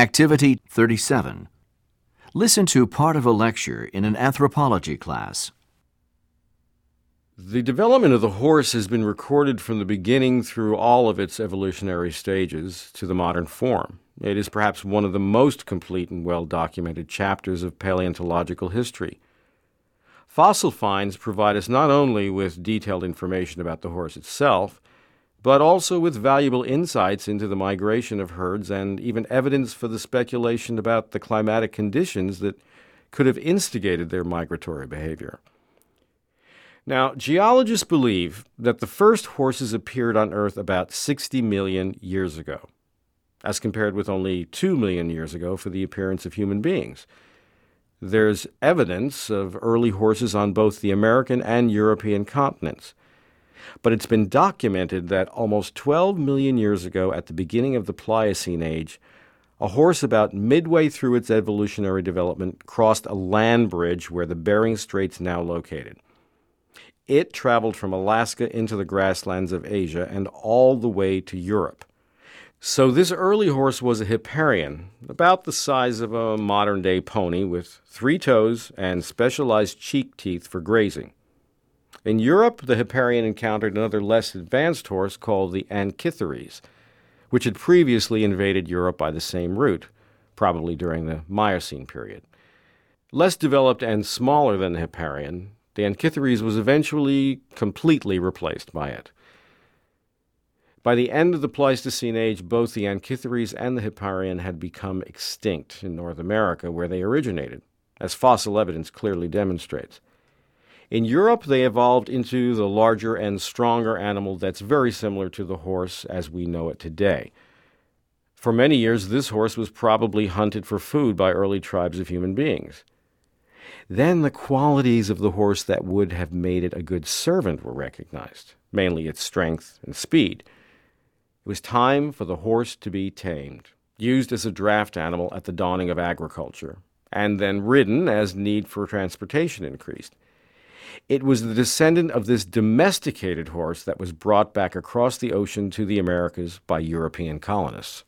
Activity 37. Listen to part of a lecture in an anthropology class. The development of the horse has been recorded from the beginning through all of its evolutionary stages to the modern form. It is perhaps one of the most complete and well documented chapters of paleontological history. Fossil finds provide us not only with detailed information about the horse itself, but also with valuable insights into the migration of herds and even evidence for the speculation about the climatic conditions that could have instigated their migratory behavior. Now, geologists believe that the first horses appeared on Earth about 60 million years ago, as compared with only 2 million years ago for the appearance of human beings. There's evidence of early horses on both the American and European continents. But it's been documented that almost 12 million years ago, at the beginning of the Pliocene age, a horse about midway through its evolutionary development crossed a land bridge where the Bering Strait's now located. It traveled from Alaska into the grasslands of Asia and all the way to Europe. So, this early horse was a hipparion, about the size of a modern day pony, with three toes and specialized cheek teeth for grazing. In Europe, the hipparion encountered another less advanced horse called the Anchitheres, which had previously invaded Europe by the same route, probably during the Miocene period. Less developed and smaller than the hipparion, the Anchitheres was eventually completely replaced by it. By the end of the Pleistocene age, both the Anchitheres and the Hipparion had become extinct in North America, where they originated, as fossil evidence clearly demonstrates. In Europe, they evolved into the larger and stronger animal that's very similar to the horse as we know it today. For many years, this horse was probably hunted for food by early tribes of human beings. Then the qualities of the horse that would have made it a good servant were recognized, mainly its strength and speed. It was time for the horse to be tamed, used as a draft animal at the dawning of agriculture, and then ridden as need for transportation increased. It was the descendant of this domesticated horse that was brought back across the ocean to the Americas by European colonists.